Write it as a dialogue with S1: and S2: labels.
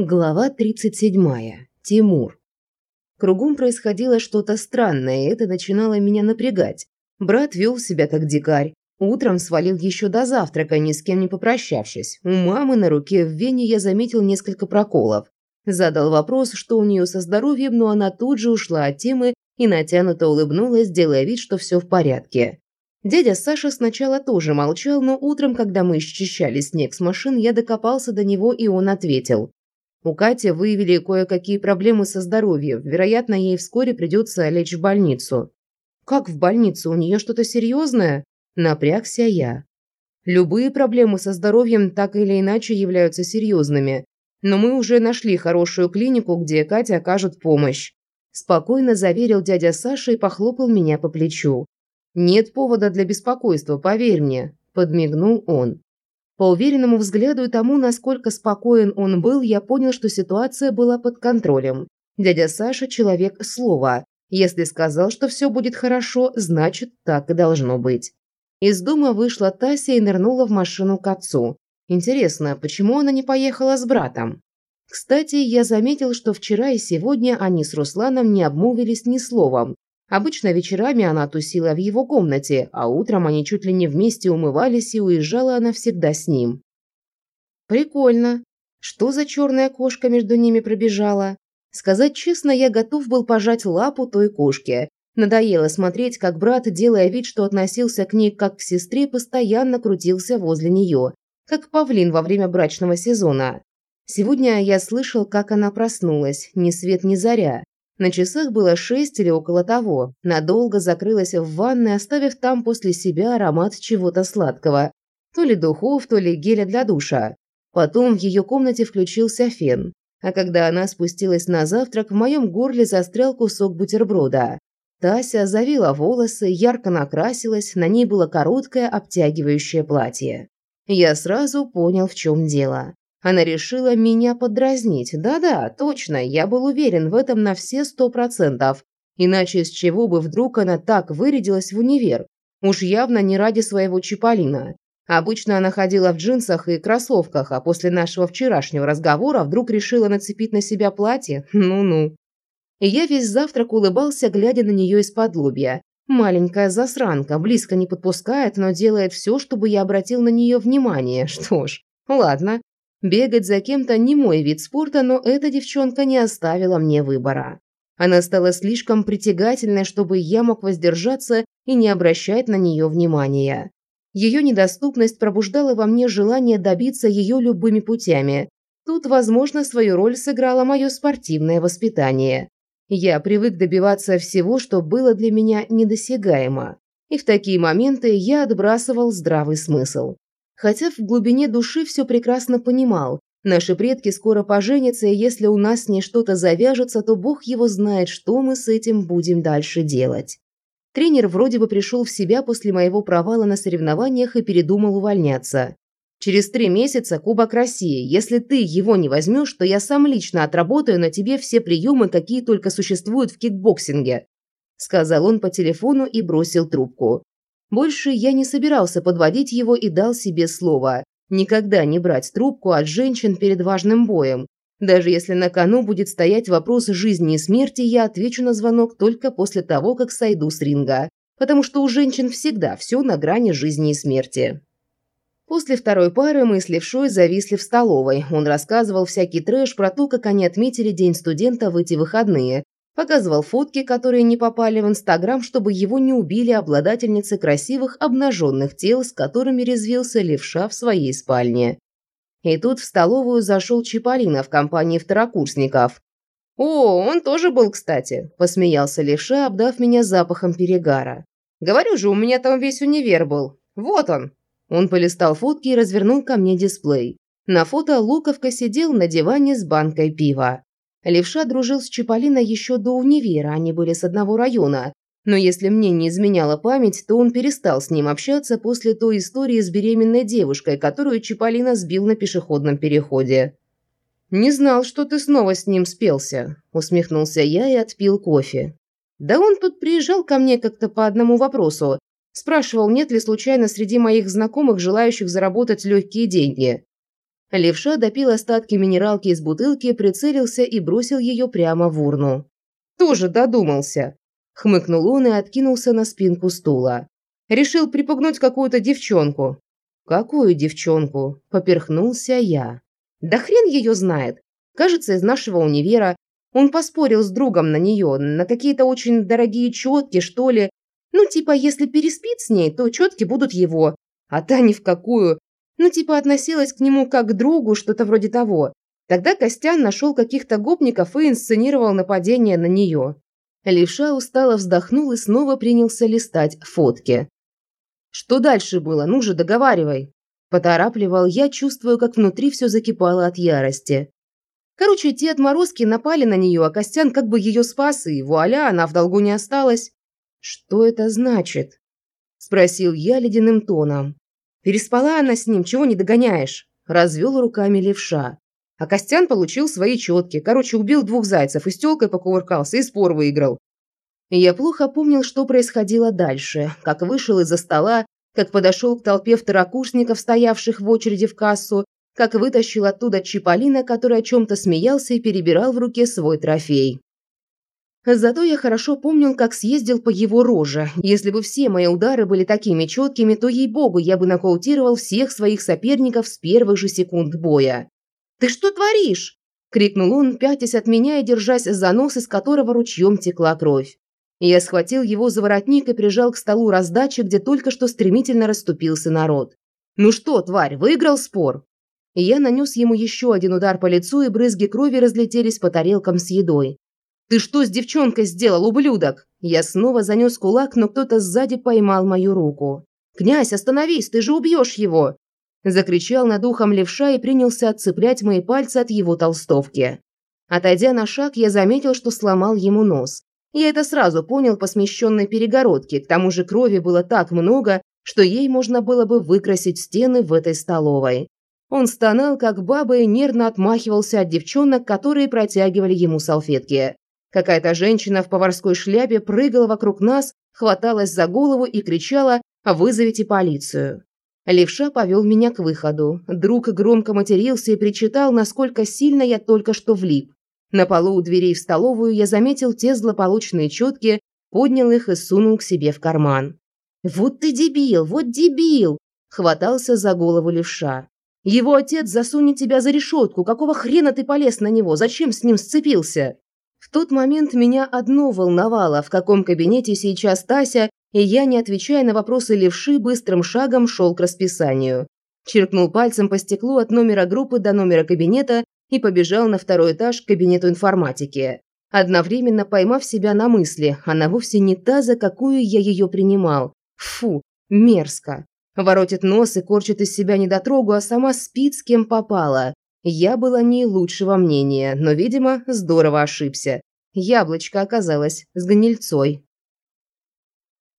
S1: Глава 37. Тимур. Кругом происходило что-то странное, и это начинало меня напрягать. Брат вел себя как дикарь. Утром свалил еще до завтрака, ни с кем не попрощавшись. У мамы на руке в вене я заметил несколько проколов. Задал вопрос, что у нее со здоровьем, но она тут же ушла от темы и натянуто улыбнулась, делая вид, что все в порядке. Дядя Саша сначала тоже молчал, но утром, когда мы счищали снег с машин, я докопался до него, и он ответил. У Кати выявили кое-какие проблемы со здоровьем. Вероятно, ей вскоре придется лечь в больницу. Как в больницу? У нее что-то серьезное? Напрягся я. Любые проблемы со здоровьем так или иначе являются серьезными. Но мы уже нашли хорошую клинику, где Кате окажут помощь. Спокойно заверил дядя Саша и похлопал меня по плечу. «Нет повода для беспокойства, поверь мне», – подмигнул он. По уверенному взгляду и тому, насколько спокоен он был, я понял, что ситуация была под контролем. Дядя Саша – человек слова. Если сказал, что все будет хорошо, значит, так и должно быть. Из дома вышла Тася и нырнула в машину к отцу. Интересно, почему она не поехала с братом? Кстати, я заметил, что вчера и сегодня они с Русланом не обмолвились ни словом, Обычно вечерами она тусила в его комнате, а утром они чуть ли не вместе умывались и уезжала она всегда с ним. Прикольно. Что за черная кошка между ними пробежала? Сказать честно, я готов был пожать лапу той кошке. Надоело смотреть, как брат, делая вид, что относился к ней как к сестре, постоянно крутился возле нее, как павлин во время брачного сезона. Сегодня я слышал, как она проснулась, ни свет ни заря. На часах было шесть или около того. Надолго закрылась в ванной, оставив там после себя аромат чего-то сладкого. То ли духов, то ли геля для душа. Потом в ее комнате включился фен. А когда она спустилась на завтрак, в моем горле застрял кусок бутерброда. Тася завила волосы, ярко накрасилась, на ней было короткое обтягивающее платье. Я сразу понял, в чем дело. Она решила меня подразнить. Да-да, точно, я был уверен в этом на все сто процентов. Иначе с чего бы вдруг она так вырядилась в универ? Уж явно не ради своего Чиполлина. Обычно она ходила в джинсах и кроссовках, а после нашего вчерашнего разговора вдруг решила нацепить на себя платье? Ну-ну. И я весь завтрак улыбался, глядя на нее из-под лобья. Маленькая засранка, близко не подпускает, но делает все, чтобы я обратил на нее внимание. Что ж, ладно, Бегать за кем-то не мой вид спорта, но эта девчонка не оставила мне выбора. Она стала слишком притягательной, чтобы я мог воздержаться и не обращать на нее внимания. Ее недоступность пробуждала во мне желание добиться ее любыми путями. Тут, возможно, свою роль сыграло мое спортивное воспитание. Я привык добиваться всего, что было для меня недосягаемо. И в такие моменты я отбрасывал здравый смысл хотя в глубине души все прекрасно понимал. Наши предки скоро поженятся, и если у нас с ней что-то завяжется, то бог его знает, что мы с этим будем дальше делать. Тренер вроде бы пришел в себя после моего провала на соревнованиях и передумал увольняться. Через три месяца Кубок России. Если ты его не возьмешь, то я сам лично отработаю на тебе все приемы, какие только существуют в кикбоксинге», – сказал он по телефону и бросил трубку. Больше я не собирался подводить его и дал себе слово никогда не брать трубку от женщин перед важным боем. Даже если на кону будет стоять вопрос жизни и смерти, я отвечу на звонок только после того, как сойду с ринга, потому что у женщин всегда все на грани жизни и смерти. После второй пары мы с Левшой зависли в столовой. Он рассказывал всякий трэш про то, как они отметили День студента в эти выходные, Показывал фотки, которые не попали в Инстаграм, чтобы его не убили обладательницы красивых обнаженных тел, с которыми резвился левша в своей спальне. И тут в столовую зашел Чиполлино в компании второкурсников. «О, он тоже был, кстати», – посмеялся левша, обдав меня запахом перегара. «Говорю же, у меня там весь универ был. Вот он». Он полистал фотки и развернул ко мне дисплей. На фото Луковка сидел на диване с банкой пива. Левша дружил с Чиполлино еще до универа, они были с одного района. Но если мне не изменяла память, то он перестал с ним общаться после той истории с беременной девушкой, которую Чиполлино сбил на пешеходном переходе. «Не знал, что ты снова с ним спелся», – усмехнулся я и отпил кофе. «Да он тут приезжал ко мне как-то по одному вопросу. Спрашивал, нет ли случайно среди моих знакомых желающих заработать легкие деньги. Левша допил остатки минералки из бутылки, прицелился и бросил ее прямо в урну. «Тоже додумался!» – хмыкнул он и откинулся на спинку стула. «Решил припугнуть какую-то девчонку». «Какую девчонку?» – поперхнулся я. «Да хрен ее знает. Кажется, из нашего универа. Он поспорил с другом на нее, на какие-то очень дорогие четки, что ли. Ну, типа, если переспит с ней, то четки будут его. А та ни в какую. Ну, типа, относилась к нему как к другу, что-то вроде того. Тогда Костян нашел каких-то гопников и инсценировал нападение на нее. Левша устало вздохнул и снова принялся листать фотки. «Что дальше было? Ну же, договаривай!» Поторапливал я, чувствую, как внутри все закипало от ярости. Короче, те отморозки напали на нее, а Костян как бы ее спас, и вуаля, она в долгу не осталась. «Что это значит?» – спросил я ледяным тоном. «Переспала она с ним, чего не догоняешь?» – развел руками левша. А Костян получил свои четки. Короче, убил двух зайцев и с тёлкой покувыркался и спор выиграл. Я плохо помнил, что происходило дальше. Как вышел из-за стола, как подошел к толпе второкурсников, стоявших в очереди в кассу, как вытащил оттуда Чиполлино, который о чем-то смеялся и перебирал в руке свой трофей. Зато я хорошо помнил, как съездил по его роже. Если бы все мои удары были такими четкими, то, ей-богу, я бы нокаутировал всех своих соперников с первых же секунд боя. «Ты что творишь?» – крикнул он, пятясь от меня и держась за нос, из которого ручьем текла кровь. Я схватил его за воротник и прижал к столу раздачи, где только что стремительно расступился народ. «Ну что, тварь, выиграл спор?» Я нанес ему еще один удар по лицу, и брызги крови разлетелись по тарелкам с едой. «Ты что с девчонкой сделал, ублюдок?» Я снова занес кулак, но кто-то сзади поймал мою руку. «Князь, остановись, ты же убьешь его!» Закричал над ухом левша и принялся отцеплять мои пальцы от его толстовки. Отойдя на шаг, я заметил, что сломал ему нос. Я это сразу понял по смещенной перегородке, к тому же крови было так много, что ей можно было бы выкрасить стены в этой столовой. Он стонал, как баба, и нервно отмахивался от девчонок, которые протягивали ему салфетки. Какая-то женщина в поварской шляпе прыгала вокруг нас, хваталась за голову и кричала «Вызовите полицию!». Левша повел меня к выходу. Друг громко матерился и причитал, насколько сильно я только что влип. На полу у дверей в столовую я заметил те злополучные четки, поднял их и сунул к себе в карман. «Вот ты дебил, вот дебил!» – хватался за голову левша. «Его отец засунет тебя за решетку. Какого хрена ты полез на него? Зачем с ним сцепился?» В тот момент меня одно волновало, в каком кабинете сейчас Тася, и я, не отвечая на вопросы левши, быстрым шагом шел к расписанию. Черкнул пальцем по стеклу от номера группы до номера кабинета и побежал на второй этаж к кабинету информатики. Одновременно поймав себя на мысли, она вовсе не та, за какую я ее принимал. Фу, мерзко. Воротит нос и корчит из себя недотрогу, а сама спит с кем попала. Я была не лучшего мнения, но, видимо, здорово ошибся. Яблочко оказалось с гнильцой.